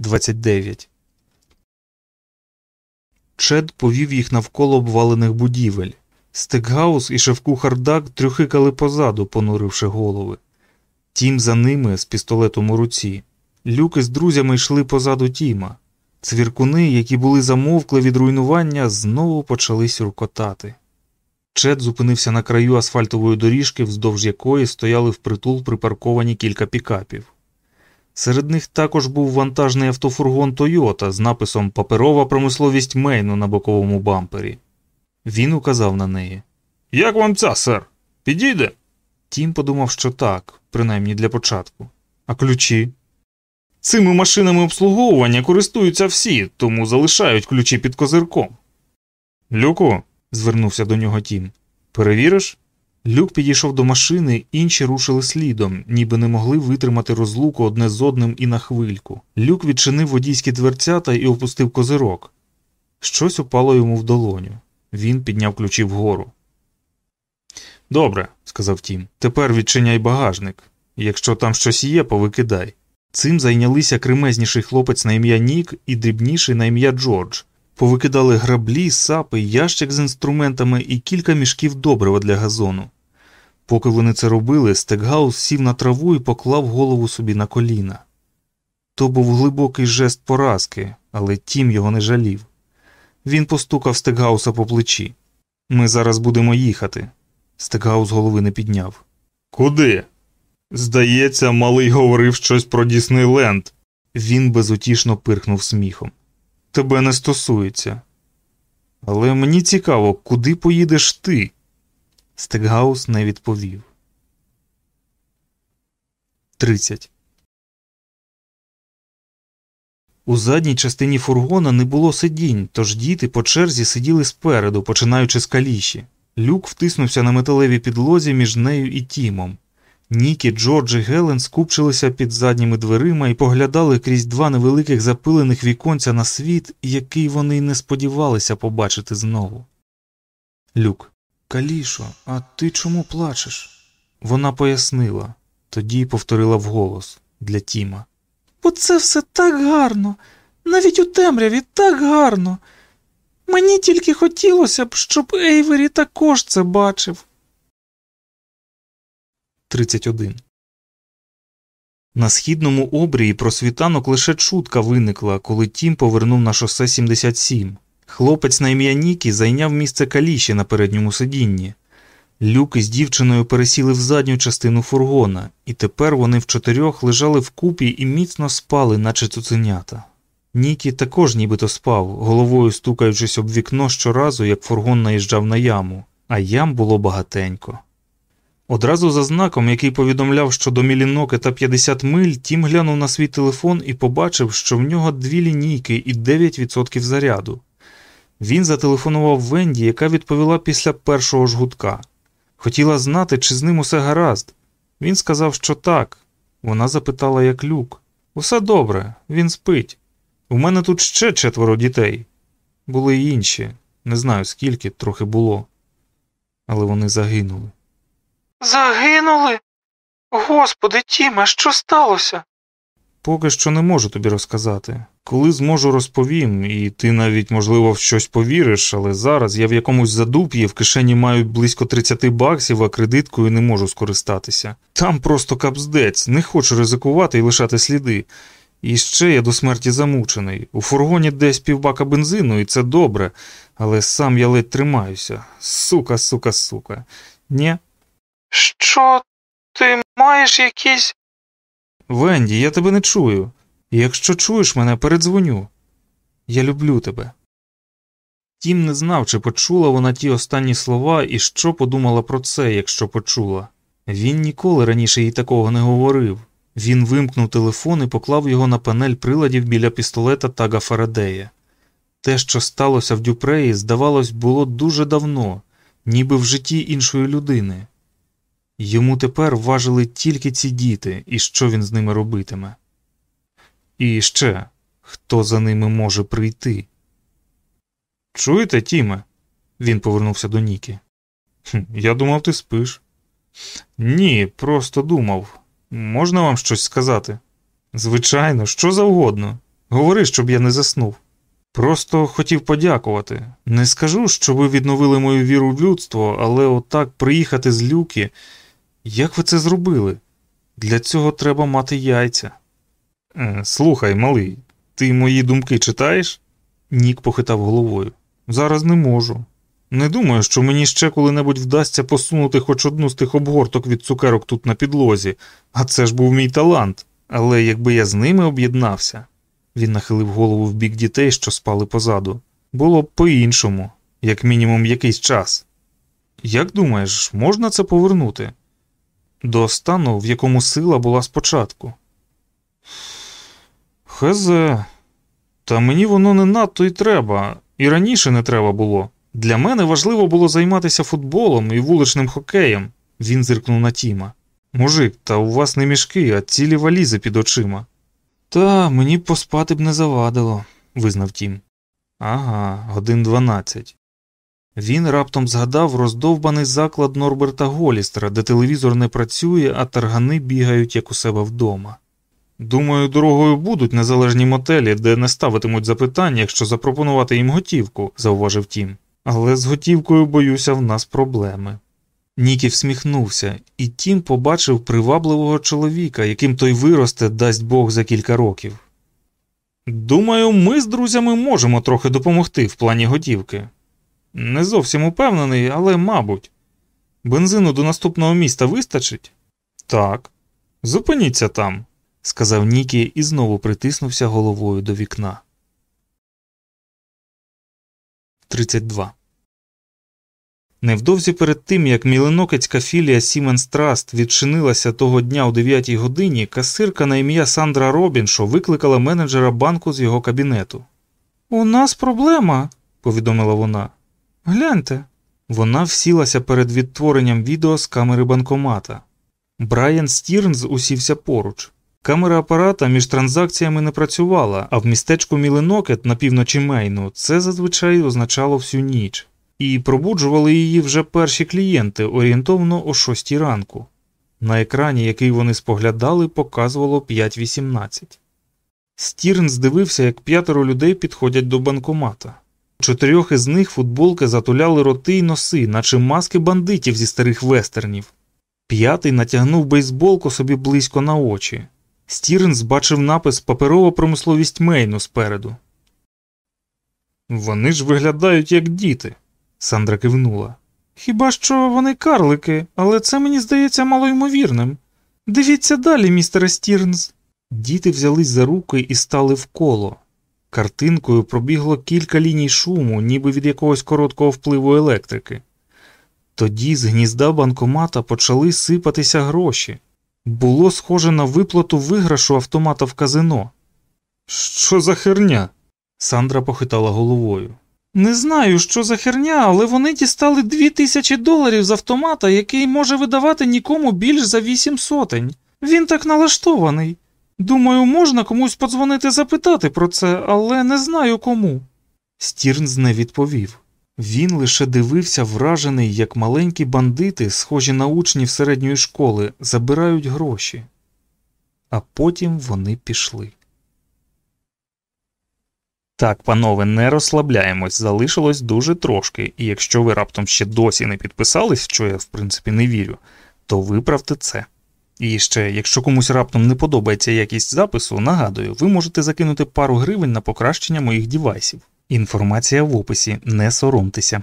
29. Чед повів їх навколо обвалених будівель. Стекгаус і шеф-кухар Даг трюхикали позаду, понуривши голови. Тім за ними з пістолетом у руці. Люки з друзями йшли позаду Тіма. Цвіркуни, які були замовкли від руйнування, знову почали сюркотати. Чед зупинився на краю асфальтової доріжки, вздовж якої стояли впритул припарковані кілька пікапів. Серед них також був вантажний автофургон Тойота з написом Паперова промисловість Мейну на боковому бампері. Він указав на неї. Як вам ця, сер? Підійде? Тім подумав, що так, принаймні для початку. А ключі? Цими машинами обслуговування користуються всі, тому залишають ключі під козирком. Люку, звернувся до нього Тім. Перевіриш? Люк підійшов до машини, інші рушили слідом, ніби не могли витримати розлуку одне з одним і на хвильку. Люк відчинив водійські дверцята і опустив козирок. Щось упало йому в долоню. Він підняв ключі вгору. Добре, сказав Тім. Тепер відчиняй багажник. Якщо там щось є, повикидай. Цим зайнялися кремезніший хлопець на ім'я Нік і дрібніший на ім'я Джордж. Повикидали граблі, сапи, ящик з інструментами і кілька мішків добрива для газону. Поки вони це робили, Стекгаус сів на траву і поклав голову собі на коліна. То був глибокий жест поразки, але Тім його не жалів. Він постукав Стекгауса по плечі. Ми зараз будемо їхати. Стекгаус голови не підняв. Куди? Здається, малий говорив щось про Діснейленд. Він безутішно пирхнув сміхом. Тебе не стосується. Але мені цікаво, куди поїдеш ти? Стекгаус не відповів. 30. У задній частині фургона не було сидінь, тож діти по черзі сиділи спереду, починаючи з каліші. Люк втиснувся на металевій підлозі між нею і Тімом. Нікі, Джордж і Гелен скупчилися під задніми дверима і поглядали крізь два невеликих запилених віконця на світ, який вони й не сподівалися побачити знову. Люк. Калішо, а ти чому плачеш? Вона пояснила, тоді повторила вголос для Тіма. Бо це все так гарно, навіть у темряві так гарно. Мені тільки хотілося б, щоб Ейвері також це бачив. 31. На східному обрії про світанок лише чутка виникла, коли Тім повернув на шосе 77. Хлопець на ім'я Нікі зайняв місце каліші на передньому сидінні. Люк з дівчиною пересіли в задню частину фургона, і тепер вони в чотирьох лежали вкупі і міцно спали, наче цуценята. Нікі також нібито спав, головою стукаючись об вікно щоразу, як фургон наїжджав на яму, а ям було багатенько. Одразу за знаком, який повідомляв, що до Міліноки та 50 миль, Тім глянув на свій телефон і побачив, що в нього дві лінійки і 9% заряду. Він зателефонував Венді, яка відповіла після першого ж гудка. Хотіла знати, чи з ним усе гаразд. Він сказав, що так. Вона запитала, як люк. Усе добре, він спить. У мене тут ще четверо дітей. Були й інші. Не знаю скільки, трохи було. Але вони загинули. Загинули? Господи, Тіме, що сталося? Поки що не можу тобі розказати. Коли зможу, розповім, і ти навіть, можливо, в щось повіриш, але зараз я в якомусь задуп'ї в кишені маю близько 30 баксів, а кредиткою не можу скористатися. Там просто капздець, не хочу ризикувати і лишати сліди. І ще я до смерті замучений. У фургоні десь півбака бензину, і це добре, але сам я ледь тримаюся. Сука, сука, сука. Нє? Що ти маєш якісь. Венді, я тебе не чую. Якщо чуєш мене, передзвоню. Я люблю тебе. Тім не знав, чи почула вона ті останні слова і що подумала про це, якщо почула. Він ніколи раніше їй такого не говорив. Він вимкнув телефон і поклав його на панель приладів біля пістолета Тага Фарадея. Те, що сталося в Дюпреї, здавалось, було дуже давно, ніби в житті іншої людини. Йому тепер важили тільки ці діти і що він з ними робитиме. І ще хто за ними може прийти. Чуєте, Тіме? Він повернувся до Нікі. «Хм, Я думав, ти спиш. Ні, просто думав. Можна вам щось сказати? Звичайно, що завгодно. Говори, щоб я не заснув. Просто хотів подякувати. Не скажу, що ви відновили мою віру в людство, але отак приїхати з люки. Як ви це зробили? Для цього треба мати яйця. Е, слухай, малий, ти мої думки читаєш? Нік похитав головою. Зараз не можу. Не думаю, що мені ще коли-небудь вдасться посунути хоч одну з тих обгорток від цукерок тут на підлозі, а це ж був мій талант. Але якби я з ними об'єднався, він нахилив голову в бік дітей, що спали позаду. Було б по-іншому, як мінімум якийсь час. Як думаєш, можна це повернути? До стану, в якому сила була спочатку. Хезе, та мені воно не надто й треба, і раніше не треба було. Для мене важливо було займатися футболом і вуличним хокеєм, він зиркнув на Тіма. Мужик, та у вас не мішки, а цілі валізи під очима. Та мені поспати б не завадило, визнав Тім. Ага, годин дванадцять. Він раптом згадав роздовбаний заклад Норберта Голістера, де телевізор не працює, а таргани бігають як у себе вдома. Думаю, дорогою будуть незалежні мотелі, де не ставитимуть запитання, якщо запропонувати їм готівку, зауважив Тім. Але з готівкою, боюся, в нас проблеми. Нікі всміхнувся, і Тім побачив привабливого чоловіка, яким той виросте, дасть Бог за кілька років. Думаю, ми з друзями можемо трохи допомогти в плані готівки. Не зовсім упевнений, але мабуть. Бензину до наступного міста вистачить? Так. Зупиніться там, сказав Нікі і знову притиснувся головою до вікна. 32. Невдовзі перед тим, як мілинокецька філія Siemens Trust відчинилася того дня о 9 годині, касирка на ім'я Сандра Робіншо викликала менеджера банку з його кабінету. У нас проблема, повідомила вона. Гляньте. Вона всілася перед відтворенням відео з камери банкомата. Брайан Стірнс усівся поруч. Камера апарата між транзакціями не працювала, а в містечку Мілинокет на півночі Мейну це зазвичай означало всю ніч, і пробуджували її вже перші клієнти орієнтовно о 6 ранку. На екрані, який вони споглядали, показувало 5.18. Стірнс дивився, як п'ятеро людей підходять до банкомата. Чотирьох із них футболки затуляли роти й носи, наче маски бандитів зі старих вестернів. П'ятий натягнув бейсболку собі близько на очі. Стірнс бачив напис Паперова промисловість Мейну спереду. Вони ж виглядають як діти. Сандра кивнула. Хіба що вони карлики, але це мені здається малоймовірним. Дивіться далі, містере Стірнс. Діти взялись за руки і стали в коло. Картинкою пробігло кілька ліній шуму, ніби від якогось короткого впливу електрики. Тоді з гнізда банкомата почали сипатися гроші. Було схоже на виплату виграшу автомата в казино. Що за херня? Сандра похитала головою. Не знаю, що за херня, але вони дістали дві тисячі доларів з автомата, який може видавати нікому більш за вісім сотень. Він так налаштований. Думаю, можна комусь подзвонити запитати про це, але не знаю кому. Стірнс не відповів. Він лише дивився вражений, як маленькі бандити, схожі на учнів середньої школи, забирають гроші. А потім вони пішли. Так, панове, не розслабляємось, залишилось дуже трошки, і якщо ви раптом ще досі не підписались, що я в принципі не вірю, то виправте це. І ще, якщо комусь раптом не подобається якість запису, нагадую, ви можете закинути пару гривень на покращення моїх дівайсів. Інформація в описі, не соромтеся.